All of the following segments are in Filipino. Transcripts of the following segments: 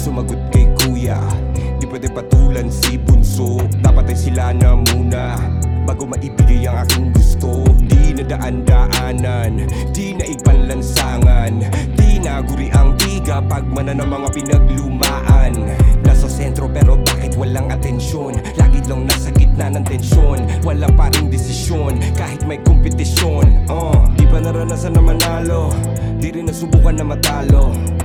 sumagot kay kuya. Di pwede patulan si bunso. Dapat ay sila na muna. Bago maibigay ang aking gusto. Di na daan-daanan Di na ipanlansangan Di naguri ang tiga Pagmana ng mga pinaglumaan. Nasa sentro pero bakit walang atensyon? Lagi lang nasa gitna ng tensyon. Wala pa rin desisyon Kahit may kompetisyon. Uh, Di pa naranasan na manalo? Di rin nasubukan na matalo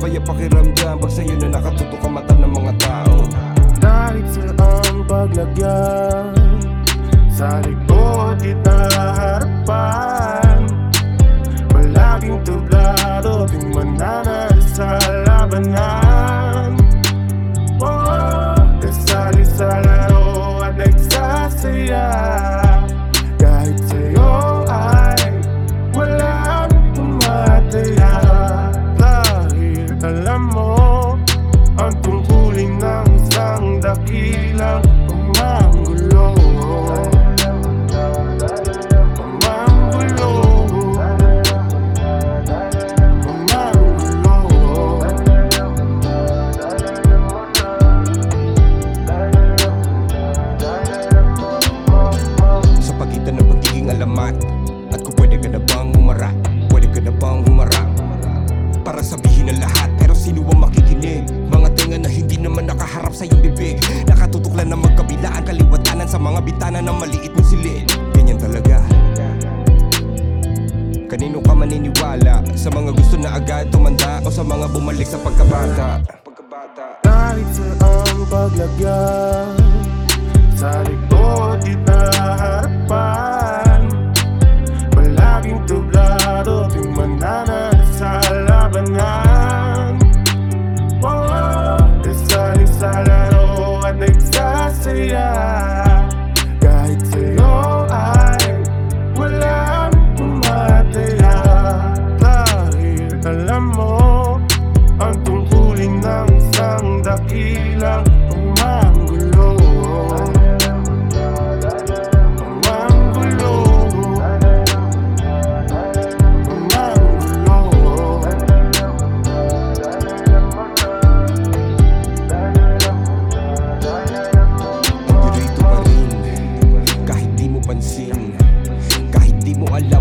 kaya pakiramdam Pag sa'yo na nakatutok ang mata ng mga tao. Kahit saan paglagyan Sa likod di harapan Palaging tublado Di mananalo sa labanan. Oh, kasali sa laro at nagsasaya alamat At kung pwede ka na bang humarap Pwede ka na bang humarap Para sabihin ang lahat Pero sino ang makikinig? Mga tenga na hindi naman nakaharap sa iyong bibig. Nakatutok lang na magkabila ang kaliwatanan Sa mga bitana ng maliit mong silid Ganyan talaga. Kanino ka maniniwala Sa mga gusto na agad tumanda O sa mga bumalik sa pagkabata? Pagkabata Kahit saan paglagyan. Sa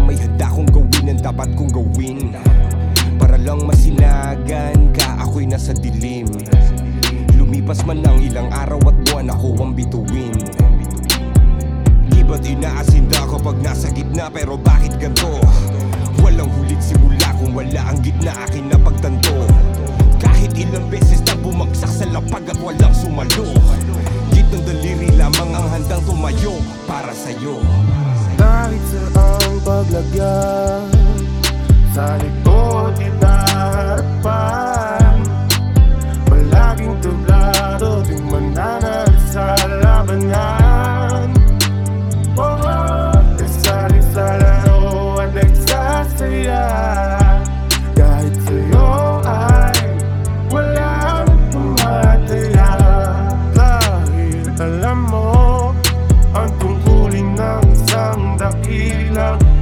may handa kong gawin Ang dapat kong gawin. Para lang masinagan ka Ako'y nasa dilim. Lumipas man ng ilang araw at buwan Ako ang bituin. Di ba't inaasinda kapag nasa gitna Pero bakit ganto? Walang hulit simula kung wala ang gitna akin na pagtanto Sa likod inarapan Palaging tablado Di mananal sa labanan Oh, kasali sa laro at nagsasaya. Kahit sa'yo ay walang pumataya Dahil alam mo ang tungkulin ng isang dakilang